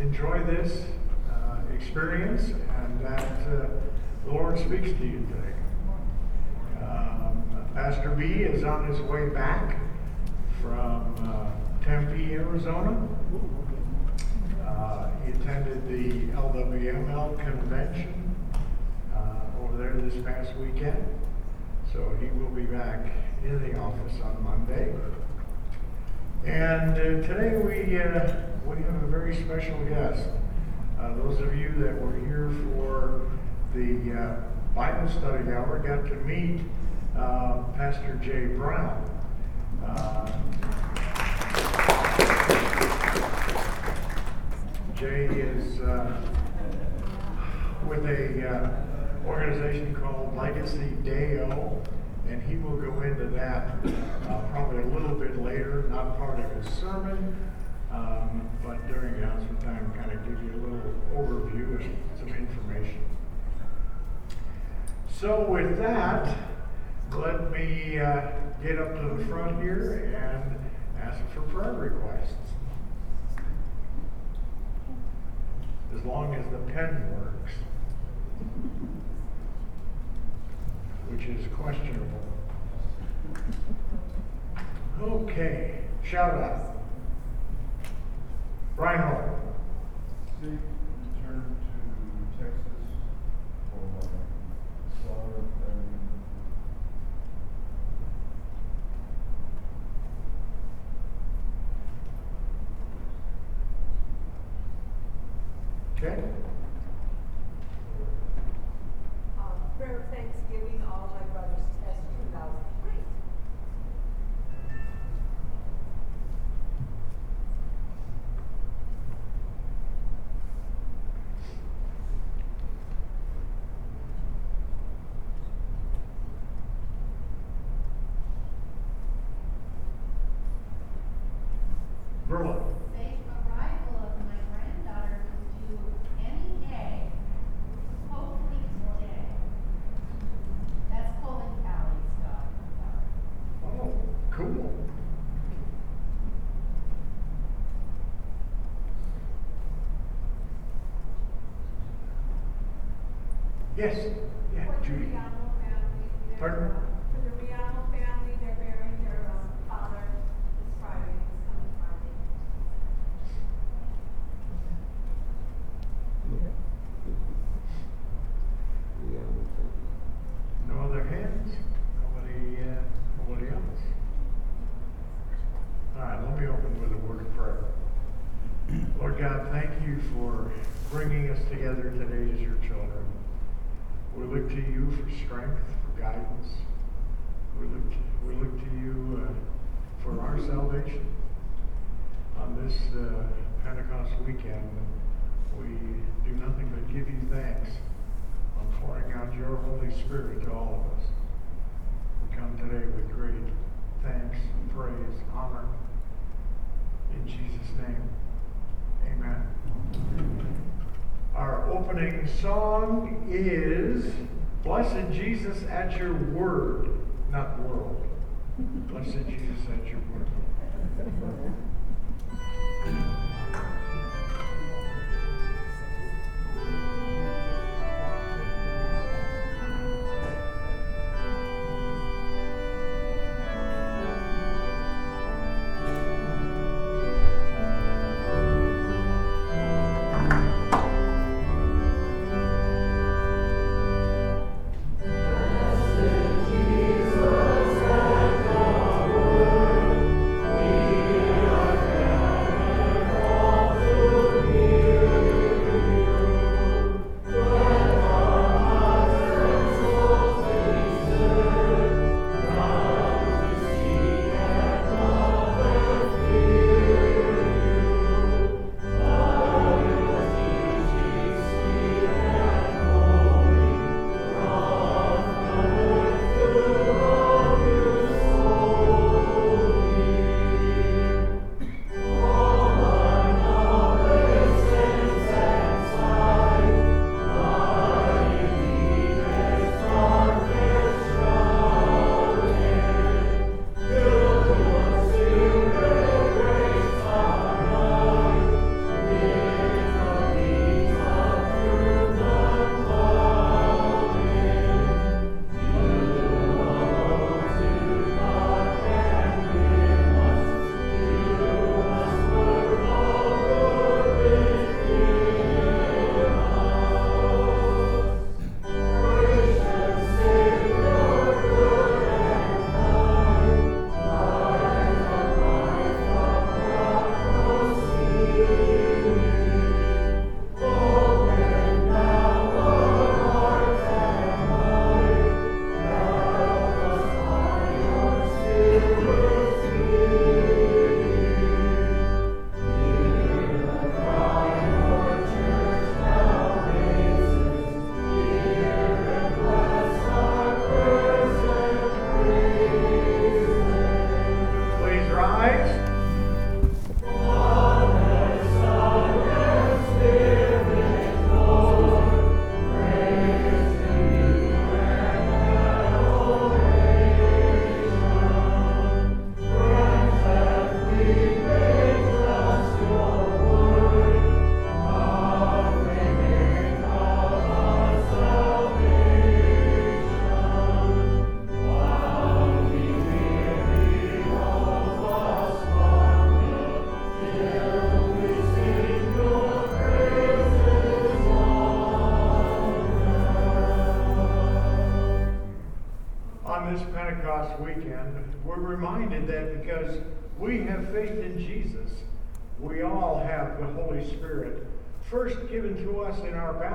enjoy this uh, experience and that uh, the Lord speaks to you today. Um, Pastor B is on his way back from uh, Tempe, Arizona. Uh, he attended the LWML convention uh, over there this past weekend. So he will be back in the office on Monday. And uh, today we, we have a very special guest. Uh, those of you that were here for the uh, Bible study hour got to meet uh, Pastor Jay Brown. Uh, Jay is uh, with a uh, organization called Legacy Deo, and he will go into that uh, probably a little bit later, not part of his sermon, um, but during announcement time, kind of give you a little overview and some information. So with that, let me uh, get up to the front here and ask for prayer requests. As long as the pen works, which is questionable. Okay, shout out. Reinhold. Steve returned to Texas for my son and Okay. Um, prayer of thanksgiving, all my brothers test two thousand three. Verla. Safe arrival of my granddaughter is due any day, hopefully today. That's Colin Callie's daughter. Oh, cool. Yes, yeah, Judy. Pardon? uh, For the Riano family, they're burying their, um, father this Friday, this coming Friday. No other hands? Nobody, uh, nobody else? All right, let me open with a word of prayer. Lord God, thank you for bringing us together today as your children. We to you for strength, for guidance. We look to, we look to you uh, for our salvation on this uh, Pentecost weekend. We do nothing but give you thanks on pouring out your Holy Spirit to all of us. We come today with great thanks, praise, honor. In Jesus' name, amen. Our opening song is Blessed Jesus at Your Word, not world. Blessed Jesus at Your Word.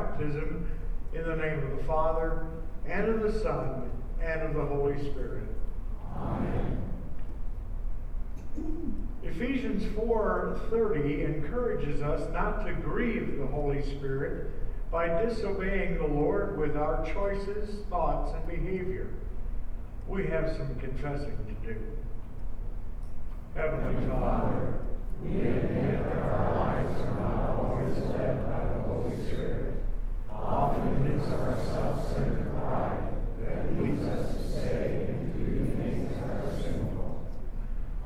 Baptism in the name of the Father, and of the Son, and of the Holy Spirit. Amen. Ephesians 4:30 encourages us not to grieve the Holy Spirit by disobeying the Lord with our choices, thoughts, and behavior. We have some confessing to do. Heavenly Father, we admit that our lives are not always led by the Holy Spirit. Often it is our self-centered pride that leads us to say and do things that are sinful.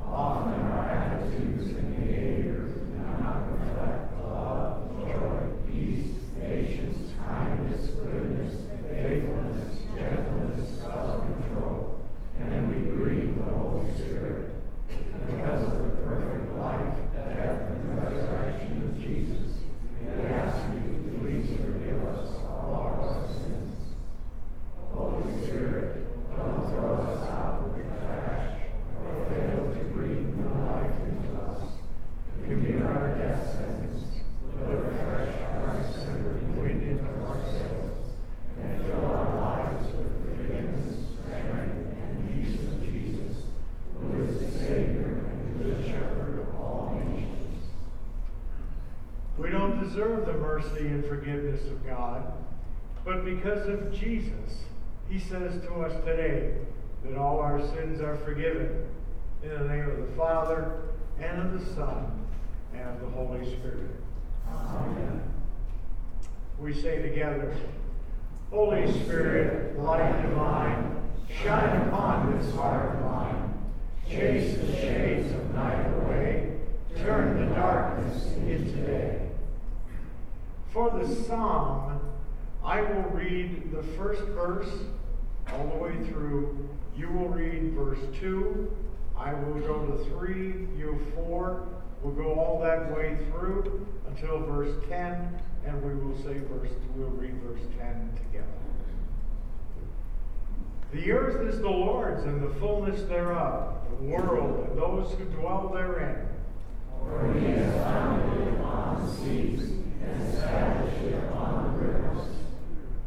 Often our attitudes and behaviors do not reflect love, joy, peace, patience, kindness, goodness, faithfulness, gentleness, self-control, and we grieve the Holy Spirit. Because of the perfect life, death, and resurrection of We don't deserve the mercy and forgiveness of God, but because of Jesus, He says to us today that all our sins are forgiven. In the name of the Father, and of the Son, and of the Holy Spirit. Amen. We say together, Holy Spirit, light divine, shine upon this heart of mine. Chase the shades of night away, turn the darkness into day. For the psalm, I will read the first verse all the way through. You will read verse 2. I will go to 3, you 4. We'll go all that way through until verse 10, and we will say verse, we'll read verse 10 together. The earth is the Lord's and the fullness thereof, the world and those who dwell therein. For he has founded upon the seas and established upon the rivers.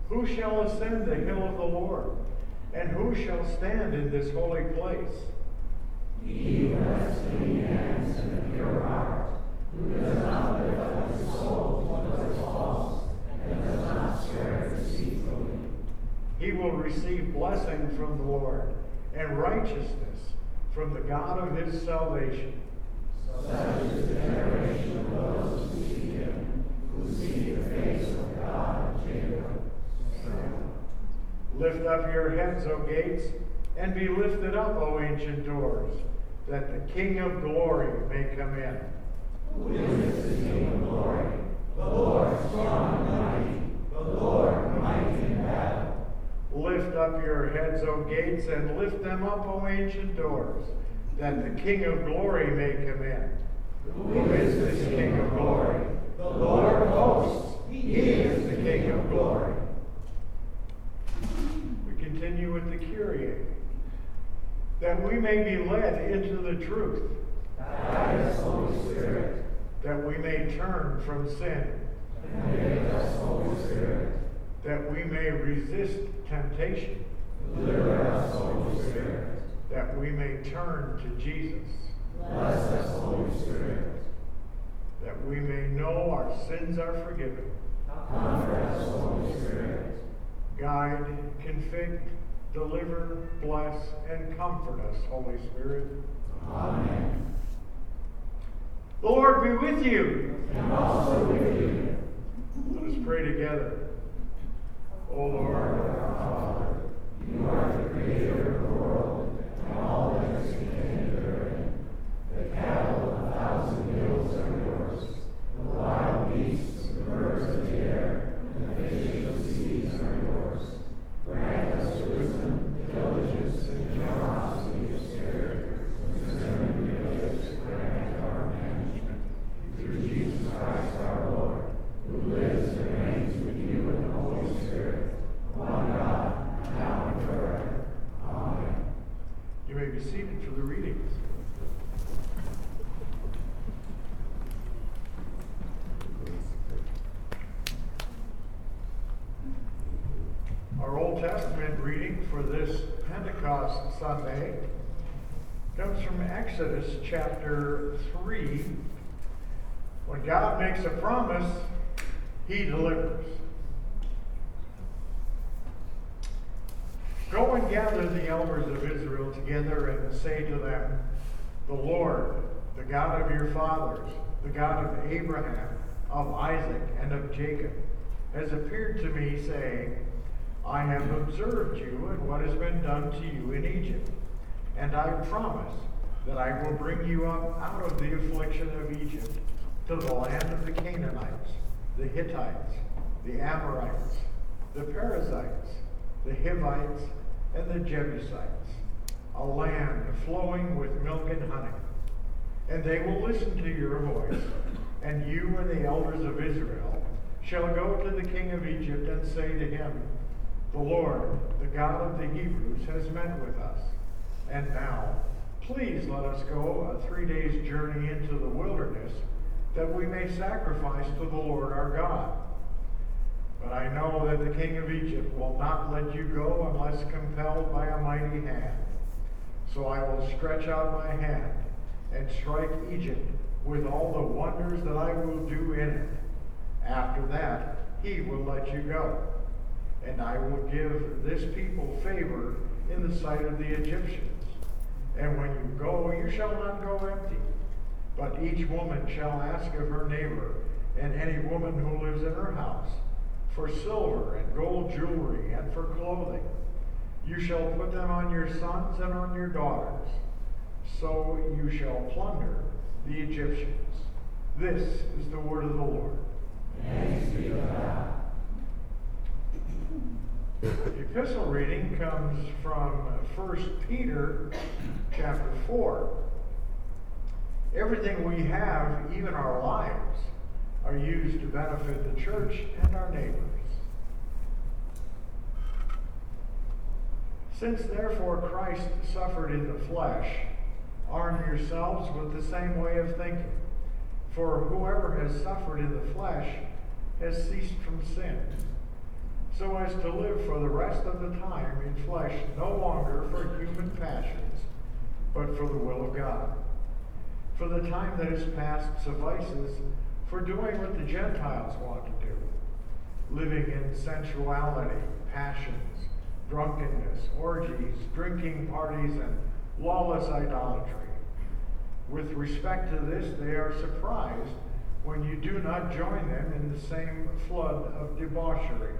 Who shall ascend the hill of the Lord? And who shall stand in this holy place? He who has clean hands and a pure heart, who does not lift up his soul to what is false, and does not swear deceitfully. He will receive blessing from the Lord and righteousness from the God of his salvation. Such is the generation of those who seek him, who seek the face of God of Jacob. Lift up your heads, O gates, and be lifted up, O ancient doors, that the King of glory may come in. Who is the King of glory? The Lord strong and mighty, the Lord mighty in battle. Lift up your heads, O gates, and lift them up, O ancient doors, that the King of glory may come in. Who is this King of glory? The Lord of hosts. He is the King of glory. Continue with the Kyrie, that we may be led into the truth, Spirit. that we may turn from sin, Spirit. that we may resist temptation, us, Spirit. that we may turn to Jesus, that we may know our sins are forgiven, guide, convict, deliver, bless, and comfort us, Holy Spirit. Amen. The Lord be with you. And also with you. Let us pray together. O Lord, our Father, you are the creator of the world and all that is contained therein. The cattle of a thousand hills are yours. The wild beasts, the birds of the air, and the fish of the seas are yours. Grant us wisdom, diligence, and generosity spirit gifts granted our management. Through Jesus Christ our Lord, who lives and reigns with you in the Holy Spirit, one God, now and forever. Amen. you may be seated for the readings. Our Old Testament reading for this Pentecost Sunday comes from Exodus chapter 3. When God makes a promise, he delivers. Go and gather the elders of Israel together and say to them, The Lord, the God of your fathers, the God of Abraham, of Isaac, and of Jacob, has appeared to me, saying, I have observed you and what has been done to you in Egypt, and I promise that I will bring you up out of the affliction of Egypt to the land of the Canaanites, the Hittites, the Amorites, the Perizzites, the Hivites, and the Jebusites, a land flowing with milk and honey. And they will listen to your voice, and you and the elders of Israel shall go to the king of Egypt and say to him, The Lord, the God of the Hebrews, has met with us. And now, please let us go a three days' journey into the wilderness, that we may sacrifice to the Lord our God. But I know that the king of Egypt will not let you go unless compelled by a mighty hand. So I will stretch out my hand and strike Egypt with all the wonders that I will do in it. After that, he will let you go. And I will give this people favor in the sight of the Egyptians. And when you go, you shall not go empty. But each woman shall ask of her neighbor, and any woman who lives in her house, for silver and gold jewelry and for clothing. You shall put them on your sons and on your daughters. So you shall plunder the Egyptians. This is the word of the Lord. Thanks be to God. The epistle reading comes from 1 Peter chapter 4. Everything we have, even our lives, are used to benefit the church and our neighbors. Since therefore Christ suffered in the flesh, arm yourselves with the same way of thinking. For whoever has suffered in the flesh has ceased from sin, so as to live for the rest of the time in flesh no longer for human passions, but for the will of God. For the time that is past suffices for doing what the Gentiles want to do, living in sensuality, passions, drunkenness, orgies, drinking parties, and lawless idolatry. With respect to this, they are surprised when you do not join them in the same flood of debauchery,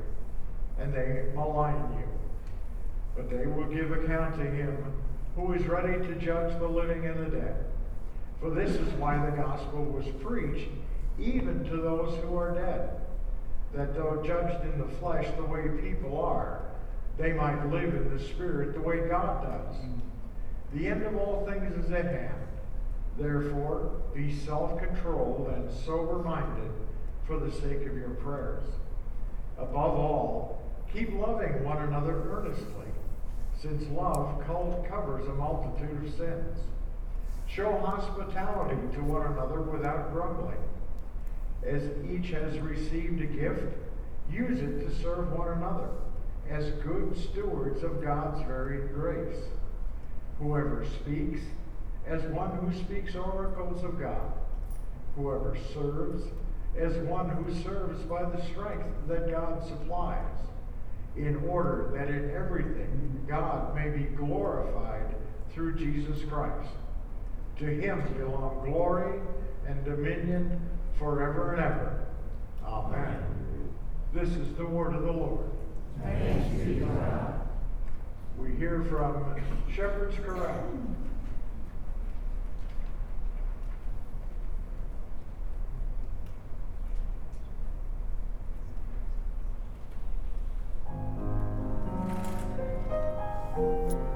and they malign you. But they will give account to him who is ready to judge the living and the dead. For this is why the gospel was preached even to those who are dead, that though judged in the flesh the way people are, they might live in the spirit the way God does. The end of all things is at hand. Therefore, be self controlled and sober minded for the sake of your prayers. Above all, keep loving one another earnestly, since love covers a multitude of sins. Show hospitality to one another without grumbling. As each has received a gift, use it to serve one another as good stewards of God's varied grace. Whoever speaks, as one who speaks oracles of God. Whoever serves, as one who serves by the strength that God supplies, in order that in everything God may be glorified through Jesus Christ. To him belong glory and dominion forever and ever. Amen. This is the word of the Lord. Thanks be to God. We hear from Shepherd's Corral. Holy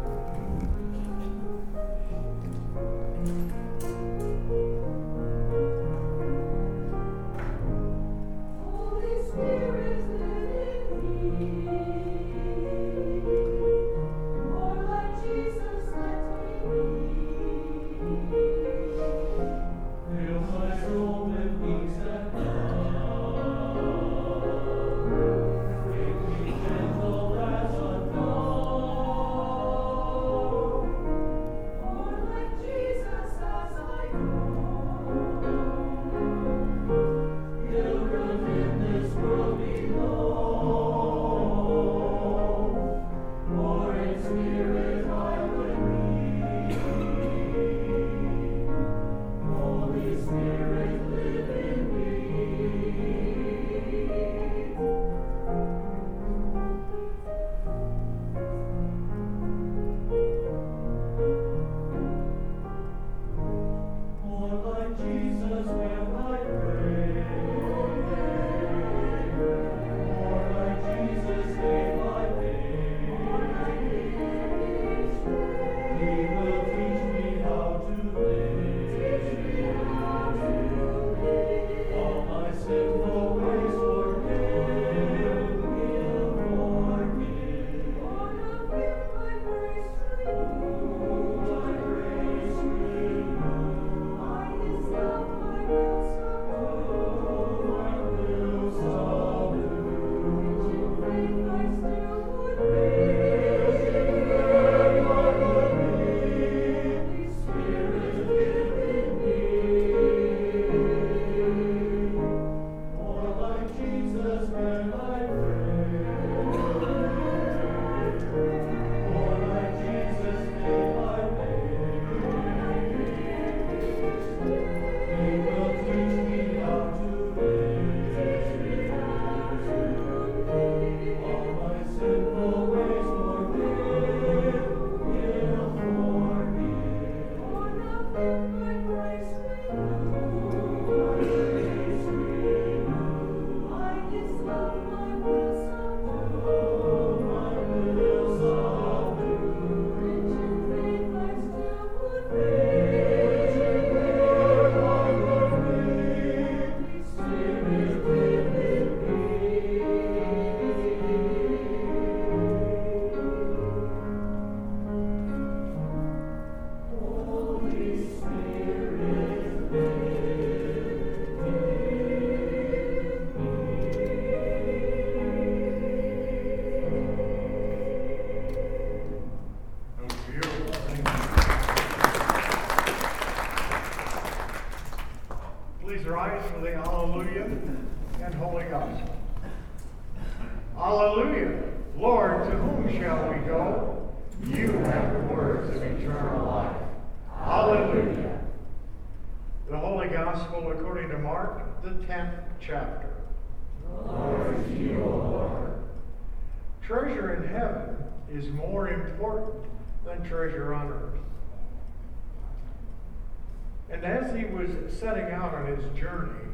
Lord, to whom shall we go? You have the words of eternal life. Hallelujah. The Holy Gospel according to Mark, the 10th chapter. Glory to you, O Lord. Treasure in heaven is more important than treasure on earth. And as he was setting out on his journey,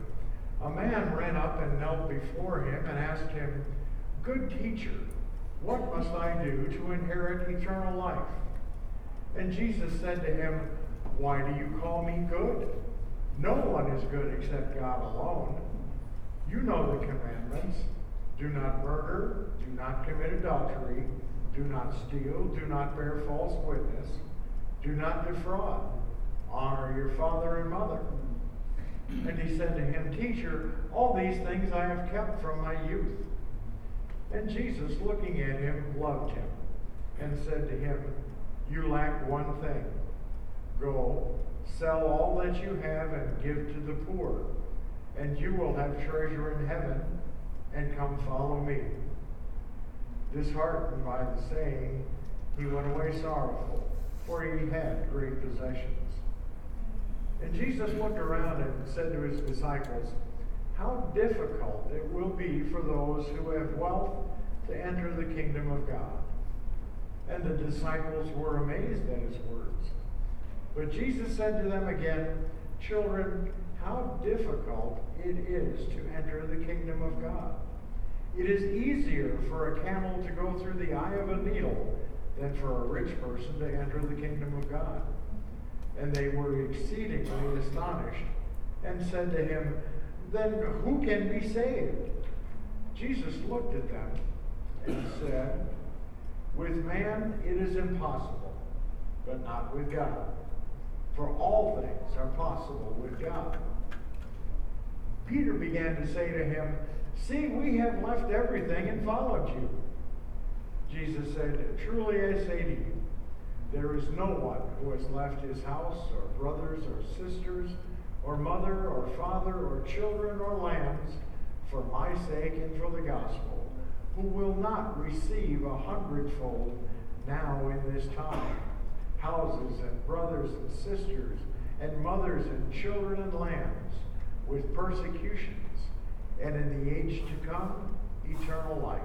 a man ran up and knelt before him and asked him, Good teacher, what must I do to inherit eternal life? And Jesus said to him, Why do you call me good? No one is good except God alone. You know the commandments. Do not murder, do not commit adultery, do not steal, do not bear false witness, do not defraud, honor your father and mother. And he said to him, Teacher, all these things I have kept from my youth. And Jesus, looking at him, loved him and said to him, You lack one thing. Go, sell all that you have and give to the poor, and you will have treasure in heaven, and come follow me. Disheartened by the saying, he went away sorrowful, for he had great possessions. And Jesus looked around and said to his disciples, How difficult it will be for those who have wealth to enter the kingdom of God. And the disciples were amazed at his words. But Jesus said to them again, Children, how difficult it is to enter the kingdom of God. It is easier for a camel to go through the eye of a needle than for a rich person to enter the kingdom of God. And they were exceedingly astonished and said to him, Then who can be saved? Jesus looked at them and said, With man it is impossible, but not with God. For all things are possible with God. Peter began to say to him, See, we have left everything and followed you. Jesus said, Truly I say to you, there is no one who has left his house, or brothers, or sisters, or mother, or father, or children, or lands, for my sake and for the gospel, who will not receive a hundredfold now in this time houses, and brothers, and sisters, and mothers, and children, and lands, with persecutions, and in the age to come, eternal life.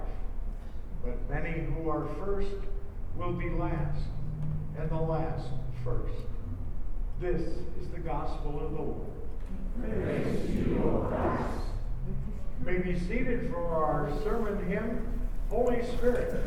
But many who are first will be last, and the last first. This is the gospel of the Lord. Praise you, O Christ. May be seated for our sermon hymn, Holy Spirit.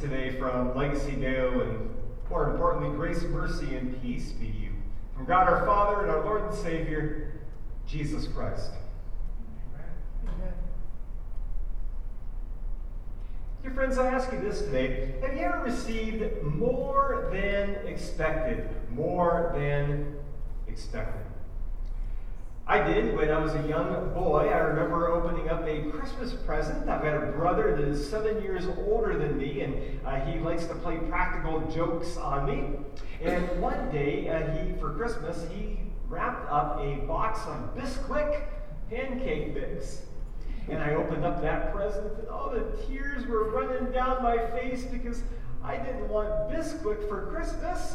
Today from Legacy Deo, and more importantly, grace, mercy, and peace be you. From God our Father and our Lord and Savior, Jesus Christ. Amen. Dear friends, I ask you this today. Have you ever received more than expected? More than expected. I did when I was a young boy. I remember a Christmas present. I've got a brother that is seven years older than me, and uh, he likes to play practical jokes on me. And one day, uh, he for Christmas, he wrapped up a box of Bisquick pancake mix. And I opened up that present, and all the tears were running down my face because I didn't want Bisquick for Christmas.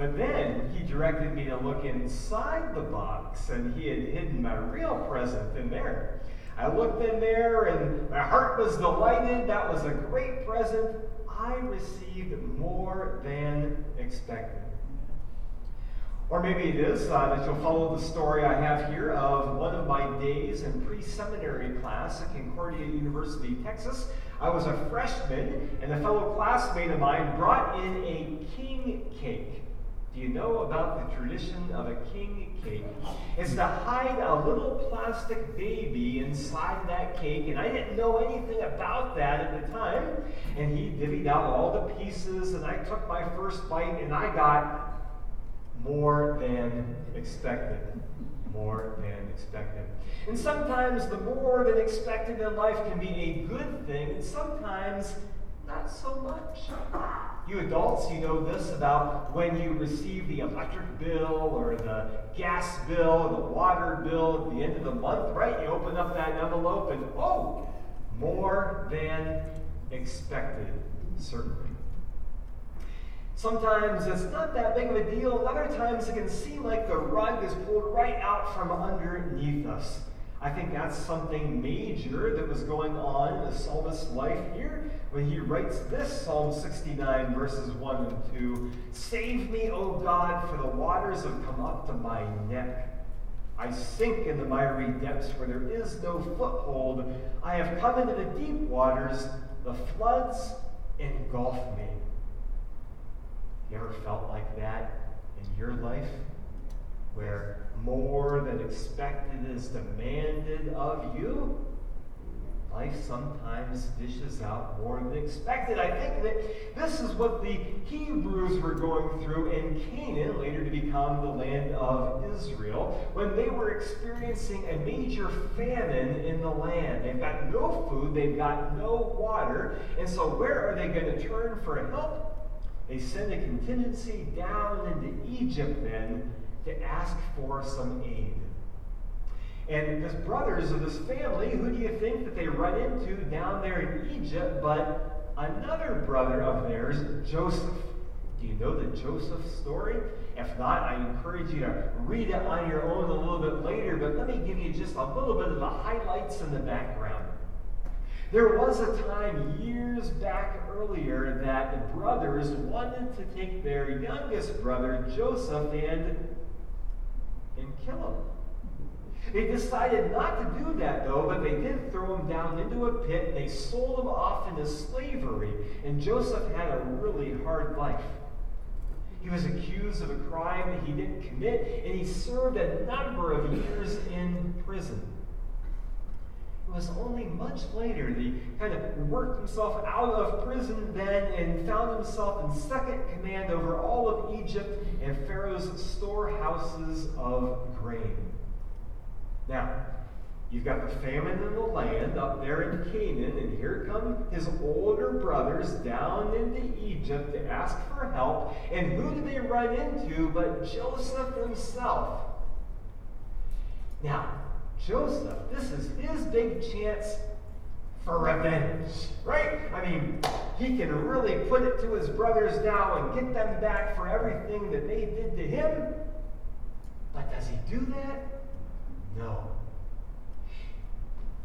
But then he directed me to look inside the box, and he had hidden my real present in there. I looked in there, and my heart was delighted. That was a great present. I received more than expected. Or maybe it is uh, that you'll follow the story I have here of one of my days in pre seminary class at Concordia University, Texas. I was a freshman, and a fellow classmate of mine brought in a king cake. Do you know about the tradition of a king cake? It's to hide a little plastic baby inside that cake, and I didn't know anything about that at the time. And he divvied out all the pieces, and I took my first bite, and I got more than expected. More than expected. And sometimes the more than expected in life can be a good thing, and sometimes not so much. You adults, you know this about when you receive the electric bill or the gas bill or the water bill at the end of the month, right? You open up that envelope and, oh, more than expected, certainly. Sometimes it's not that big of a deal, other times it can seem like the rug is pulled right out from underneath us. I think that's something major that was going on in the psalmist's life here when he writes this Psalm 69, verses 1 and 2 Save me, O God, for the waters have come up to my neck. I sink in the miry depths where there is no foothold. I have come into the deep waters, the floods engulf me. You ever felt like that in your life? Where more than expected is demanded of you? Life sometimes dishes out more than expected. I think that this is what the Hebrews were going through in Canaan, later to become the land of Israel, when they were experiencing a major famine in the land. They've got no food, they've got no water, and so where are they going to turn for help? They send a contingency down into Egypt then to ask for some aid. And his brothers of this family, who do you think that they run into down there in Egypt but another brother of theirs, Joseph? Do you know the Joseph story? If not, I encourage you to read it on your own a little bit later, but let me give you just a little bit of the highlights in the background. There was a time years back earlier that the brothers wanted to take their youngest brother, Joseph, and, and kill him. They decided not to do that, though, but they did throw him down into a pit and they sold him off into slavery. And Joseph had a really hard life. He was accused of a crime that he didn't commit, and he served a number of years in prison. It was only much later that he kind of worked himself out of prison then and found himself in second command over all of Egypt and Pharaoh's storehouses of grain. Now, you've got the famine in the land up there in Canaan, and here come his older brothers down into Egypt to ask for help. And who do they run into but Joseph himself? Now, Joseph, this is his big chance for revenge, right? I mean, he can really put it to his brothers now and get them back for everything that they did to him. But does he do that? No.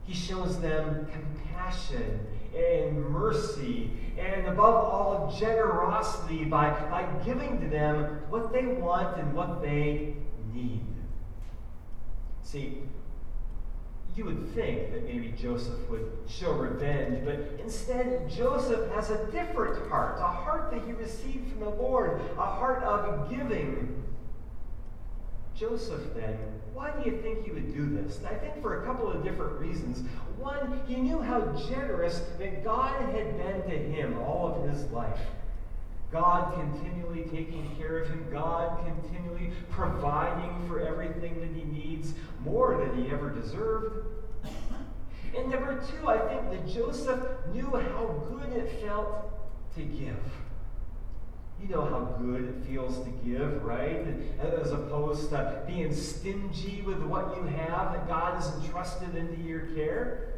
He shows them compassion and mercy and, above all, generosity by, by giving to them what they want and what they need. See, you would think that maybe Joseph would show revenge, but instead, Joseph has a different heart, a heart that he received from the Lord, a heart of giving. Joseph, then, why do you think he would do this? I think for a couple of different reasons. One, he knew how generous that God had been to him all of his life. God continually taking care of him, God continually providing for everything that he needs, more than he ever deserved. And number two, I think that Joseph knew how good it felt to give. You know how good it feels to give, right? As opposed to being stingy with what you have that God has entrusted into your care.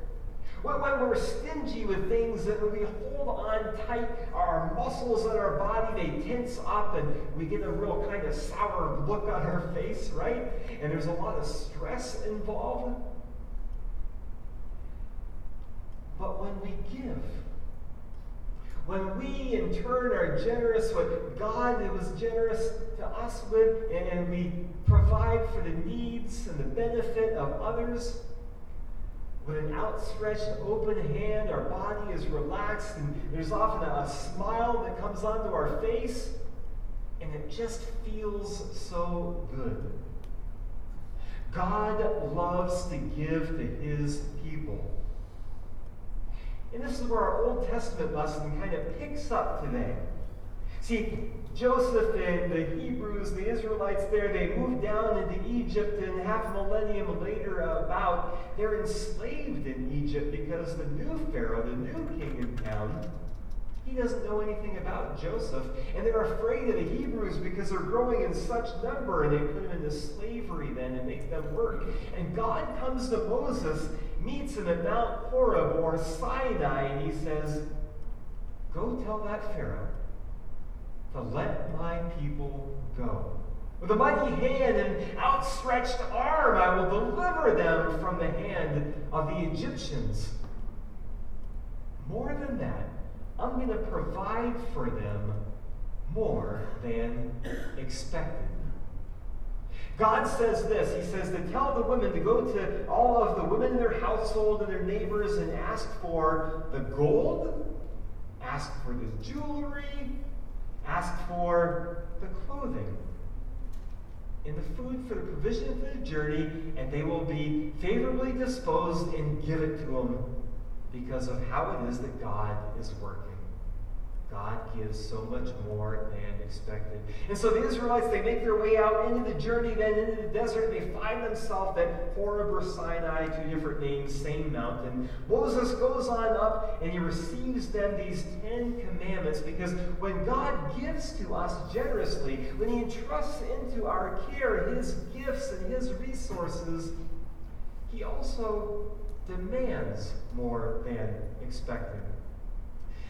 When, when we're stingy with things that we hold on tight, our muscles in our body, they tense up and we get a real kind of sour look on our face, right? And there's a lot of stress involved. But when we give, when we in turn are generous, what God that was generous to us with, and we provide for the needs and the benefit of others, with an outstretched, open hand, our body is relaxed, and there's often a, a smile that comes onto our face, and it just feels so good. God loves to give to his people. And this is where our Old Testament lesson kind of picks up today. See, Joseph and the Hebrews, the Israelites there, they moved down into Egypt, and half a millennium later, about, they're enslaved in Egypt because the new Pharaoh, the new king in town, he doesn't know anything about Joseph. And they're afraid of the Hebrews because they're growing in such number, and they put them into slavery then and make them work. And God comes to Moses, meets him at Mount Horeb or Sinai, and he says, Go tell that Pharaoh to let my people go. With a mighty hand and outstretched arm, I will deliver them from the hand of the Egyptians. More than that, I'm going to provide for them more than expected. God says this He says to tell the women to go to all of the women in their household and their neighbors and ask for the gold, ask for the jewelry, ask for the clothing and the food for the provision of the journey, and they will be favorably disposed and give it to them because of how it is that God is working. God gives so much more than expected. And so the Israelites, they make their way out into the journey, then into the desert, and they find themselves at Horeb or Sinai, two different names, same mountain. Moses goes on up and he receives them these Ten Commandments because when God gives to us generously, when he entrusts into our care his gifts and his resources, he also demands more than expected.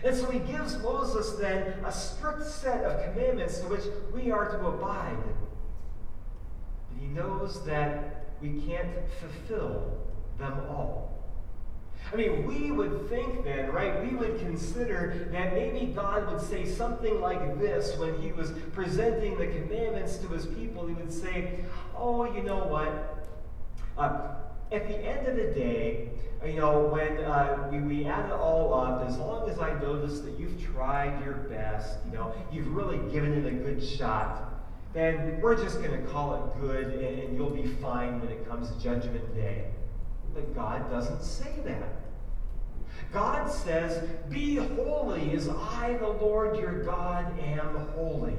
And so he gives Moses then a strict set of commandments to which we are to abide. But he knows that we can't fulfill them all. I mean, we would think then, right? We would consider that maybe God would say something like this when he was presenting the commandments to his people. He would say, Oh, you know what? Uh, at the end of the day, you know, when uh, we, we add it all up, as long as I notice that you've tried your best, you know, you've really given it a good shot, then we're just going to call it good and, and you'll be fine when it comes to Judgment Day. But God doesn't say that. God says, Be holy as I, the Lord your God, am holy.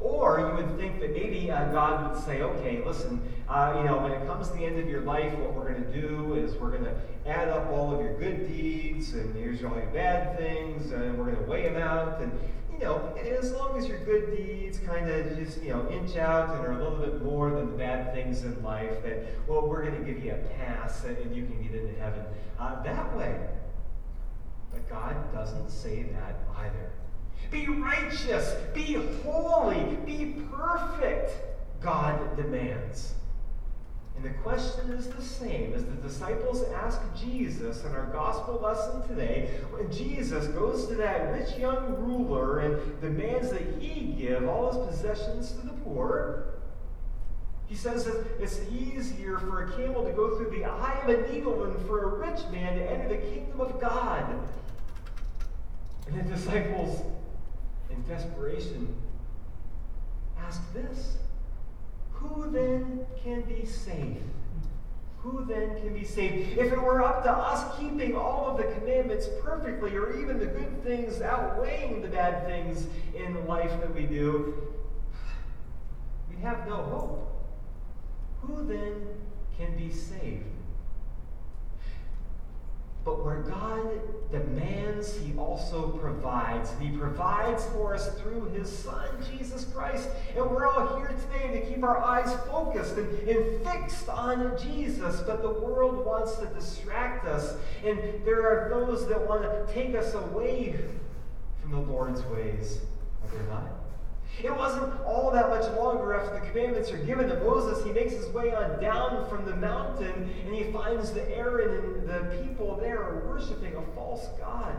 Or you would think that maybe uh, God would say, okay, listen, uh, you know, when it comes to the end of your life, what we're going to do is we're going to add up all of your good deeds, and here's all your bad things, and we're going to weigh them out. And, you know, as long as your good deeds kind of just, you know, inch out and are a little bit more than the bad things in life, that, well, we're going to give you a pass and you can get into heaven uh, that way. But God doesn't say that either. Be righteous, be holy, be perfect, God demands. And the question is the same as the disciples ask Jesus in our gospel lesson today when Jesus goes to that rich young ruler and demands that he give all his possessions to the poor. He says that it's easier for a camel to go through the eye of a needle than for a rich man to enter the kingdom of God. And the disciples, in desperation, ask this Who then can be saved? Who then can be saved? If it were up to us keeping all of the commandments perfectly, or even the good things outweighing the bad things in life that we do, we'd have no hope. Who then can be saved? But where God demands, He also provides. And He provides for us through His Son, Jesus Christ. And we're all here today to keep our eyes focused and, and fixed on Jesus. But the world wants to distract us. And there are those that want to take us away from the Lord's ways. Are there not? It wasn't all that much longer after the commandments are given to Moses. He makes his way on down from the mountain and he finds the Aaron and the people there are worshiping a false God.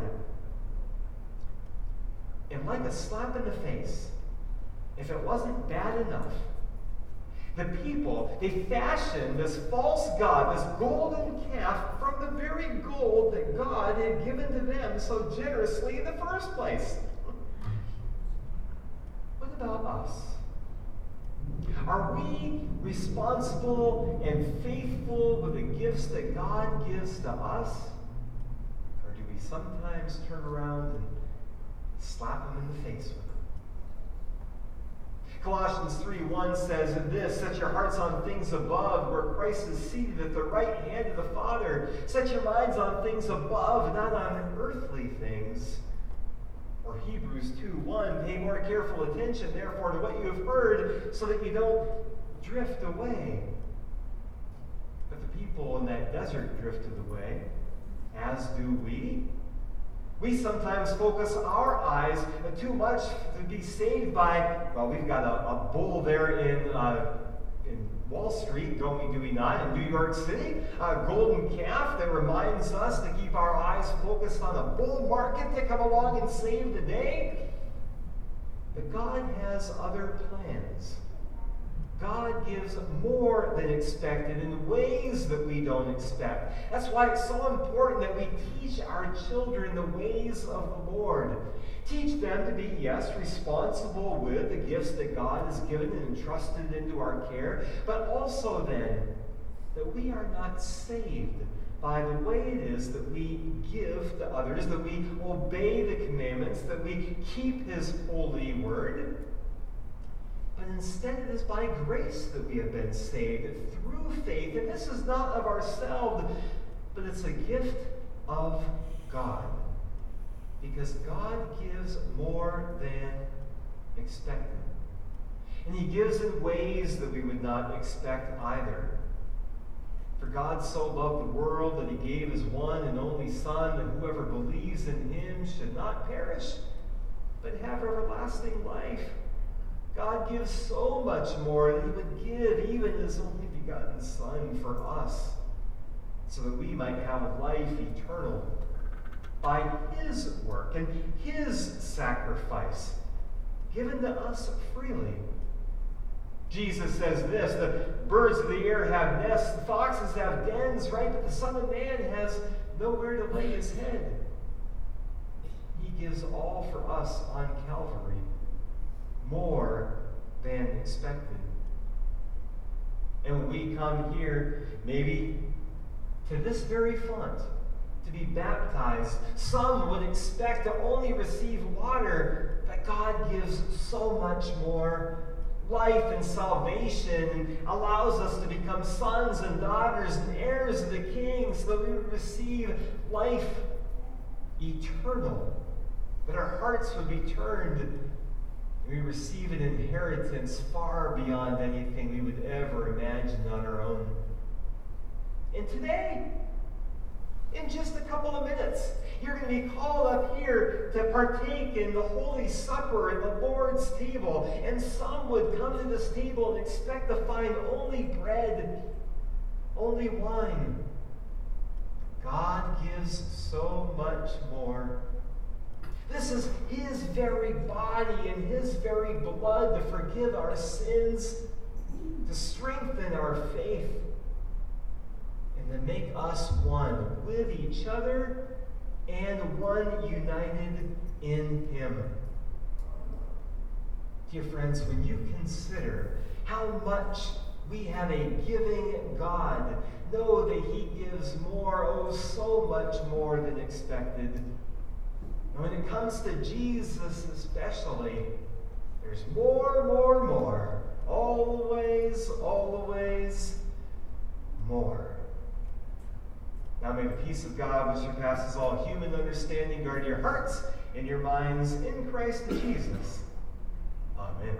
And like a slap in the face, if it wasn't bad enough, the people, they fashioned this false God, this golden calf, from the very gold that God had given to them so generously in the first place about us? Are we responsible and faithful with the gifts that God gives to us? Or do we sometimes turn around and slap them in the face with them? Colossians 3 1 says this Set your hearts on things above, where Christ is seated at the right hand of the Father. Set your minds on things above, not on earthly things. Or Hebrews 2 1, pay more careful attention, therefore, to what you have heard, so that you don't drift away. But the people in that desert drifted away, as do we. We sometimes focus our eyes too much to be saved by, well, we've got a, a bull there in uh, Wall Street, don't we, do we not? In New York City, a golden calf that reminds us to keep our eyes focused on a bull market to come along and save the day. But God has other plans. God gives more than expected in ways that we don't expect. That's why it's so important that we teach our children the ways of the Lord. Teach them to be, yes, responsible with the gifts that God has given and entrusted into our care, but also then that we are not saved by the way it is that we give to others, that we obey the commandments, that we keep His holy word. But instead, it is by grace that we have been saved through faith. And this is not of ourselves, but it's a gift of God because God gives more than expected. And He gives in ways that we would not expect either. For God so loved the world that He gave His one and only Son, that whoever believes in Him should not perish, but have everlasting life. God gives so much more that He would give even His only begotten Son for us, so that we might have life eternal by his work and his sacrifice given to us freely. Jesus says this the birds of the air have nests, the foxes have dens, right? But the Son of Man has nowhere to lay his head. He gives all for us on Calvary, more than expected. And we come here, maybe to this very font, to be baptized. Some would expect to only receive water, but God gives so much more life and salvation and allows us to become sons and daughters and heirs of the King so that we would receive life eternal, that our hearts would be turned and we receive an inheritance far beyond anything we would ever imagine on our own. And today, in just a couple of minutes. You're going to be called up here to partake in the Holy Supper and the Lord's table. And some would come to this table and expect to find only bread, only wine. God gives so much more. This is His very body and His very blood to forgive our sins, to strengthen our faith, and to make us one with each other and one united in Him. Dear friends, when you consider how much we have a giving God, know that He gives more, oh, so much more than expected. And when it comes to Jesus, especially, there's more, more, more. Always, always more. Now may the peace of God, which surpasses all human understanding, guard your hearts and your minds in Christ Jesus. Amen.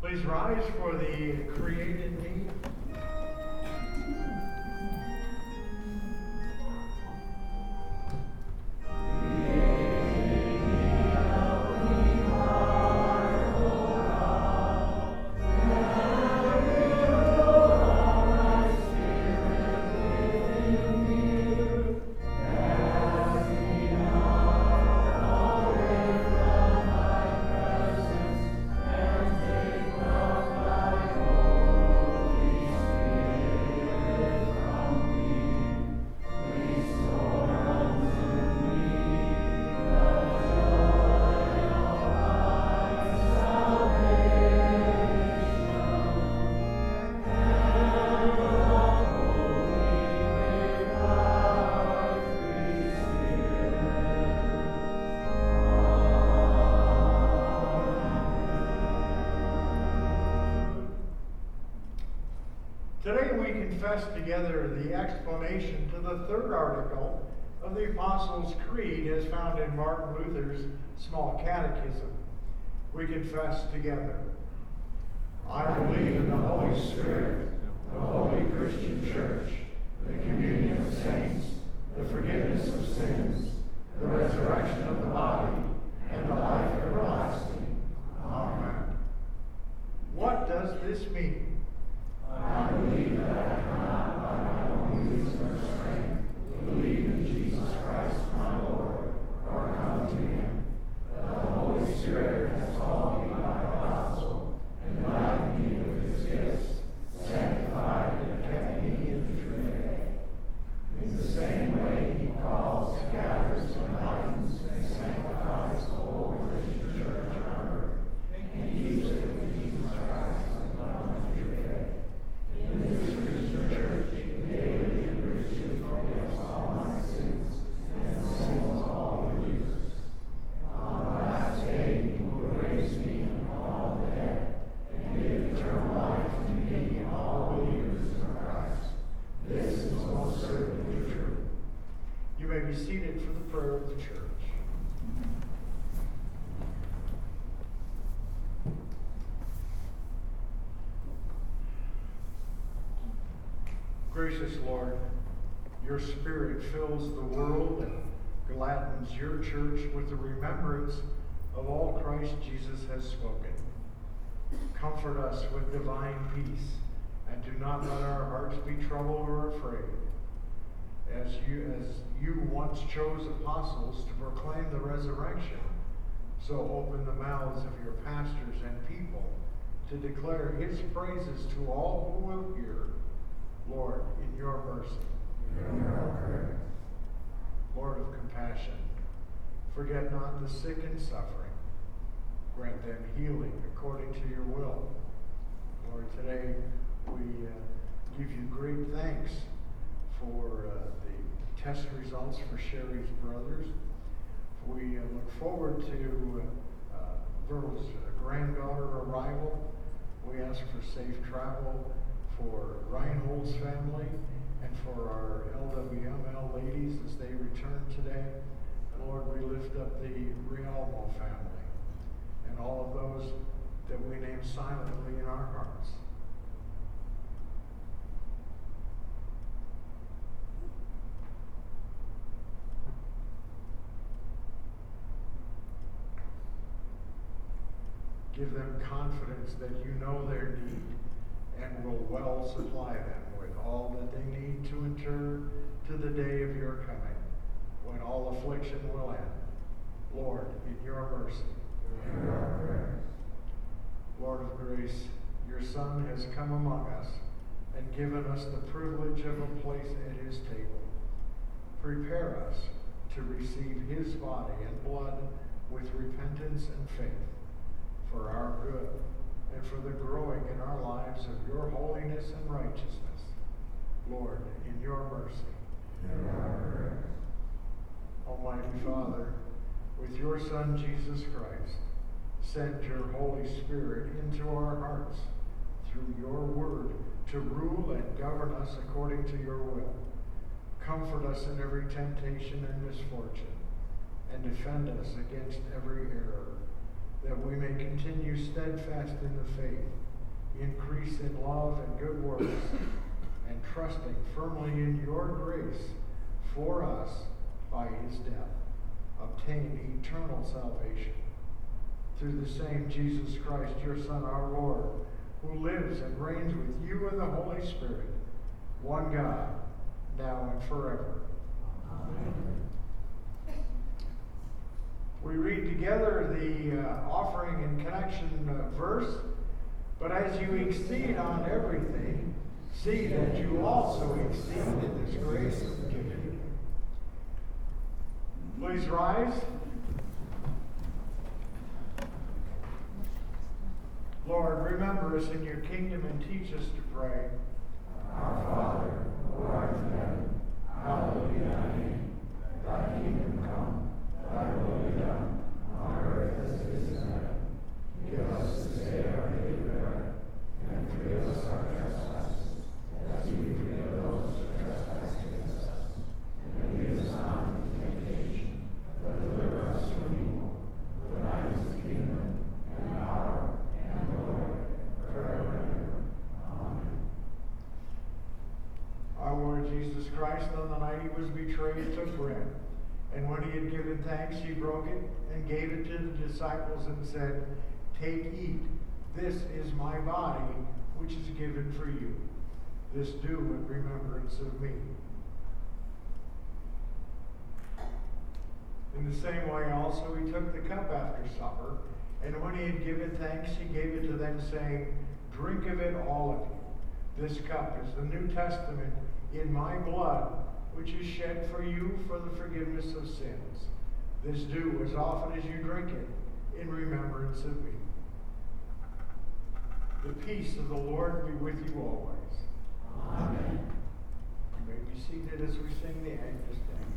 Please rise for the created me. We confess together the explanation to the third article of the Apostles' Creed as found in Martin Luther's Small Catechism. We confess together. I believe in the Holy Spirit, the holy Christian church, the communion of saints, the forgiveness of sins, the resurrection of the body, and the life everlasting. Amen. What does this mean? I believe that I cannot by my own reason or strength believe in Jesus Christ my Lord or come to him. That the Holy Spirit has taught me by the gospel, enlightened me with his gifts, sanctified and kept me in the true faith. In the same way he calls, gathers, enlightens, and sanctifies the whole Christian church on earth, and keeps it with Jesus Christ upon the true faith. In this Christian church, daily and richly forgives all my sins, and sins all believers. On the last day, he will raise me from all the dead, and give eternal life to me and all believers in Christ. This is most certainly true. You may be seated for the prayer of the church. Gracious Lord, your Spirit fills the world and gladdens your church with the remembrance of all Christ Jesus has spoken. Comfort us with divine peace, and do not let our hearts be troubled or afraid. As you, as you once chose apostles to proclaim the resurrection, so open the mouths of your pastors and people to declare his praises to all who will hear. Lord, in your mercy. Lord of compassion, forget not the sick and suffering. Grant them healing according to your will. Lord, today we uh, give you great thanks for uh, the test results for Sherry's brothers. We uh, look forward to Vernal's granddaughter arrival. We ask for safe travel for Reinhold's family and for our LWML ladies as they return today. Lord, we lift up the Rialmo family and all of those that we name silently in our hearts. Give them confidence that you know their need and will well supply them with all that they need to endure to the day of your coming. when all affliction will end. Lord, in your mercy. Lord of grace, your Son has come among us and given us the privilege of a place at his table. Prepare us to receive his body and blood with repentance and faith for our good and for the growing in our lives of your holiness and righteousness. Lord, in your mercy. Almighty Father, with your Son Jesus Christ, send your Holy Spirit into our hearts through your word to rule and govern us according to your will. Comfort us in every temptation and misfortune, and defend us against every error, that we may continue steadfast in the faith, increase in love and good works, and trusting firmly in your grace for us by his death, obtain eternal salvation. Through the same Jesus Christ, your Son, our Lord, who lives and reigns with you in the Holy Spirit, one God, now and forever. Amen. We read together the uh, offering and connection uh, verse, but as you exceed on everything, see that you also exceed in this grace of giving. Please rise. Lord, remember us in your kingdom and teach us to pray. Our Father, who art in heaven, hallowed be thy name. Thy kingdom come, Christ, on the night he was betrayed, took bread. And when he had given thanks, he broke it and gave it to the disciples and said, Take, eat. This is my body, which is given for you. This do in remembrance of me. In the same way, also, he took the cup after supper, and when he had given thanks, he gave it to them, saying, Drink of it, all of you. This cup is the New Testament in my blood, which is shed for you for the forgiveness of sins. This do as often as you drink it in remembrance of me. The peace of the Lord be with you always. Amen. You may be seated as we sing the Agnus Dei.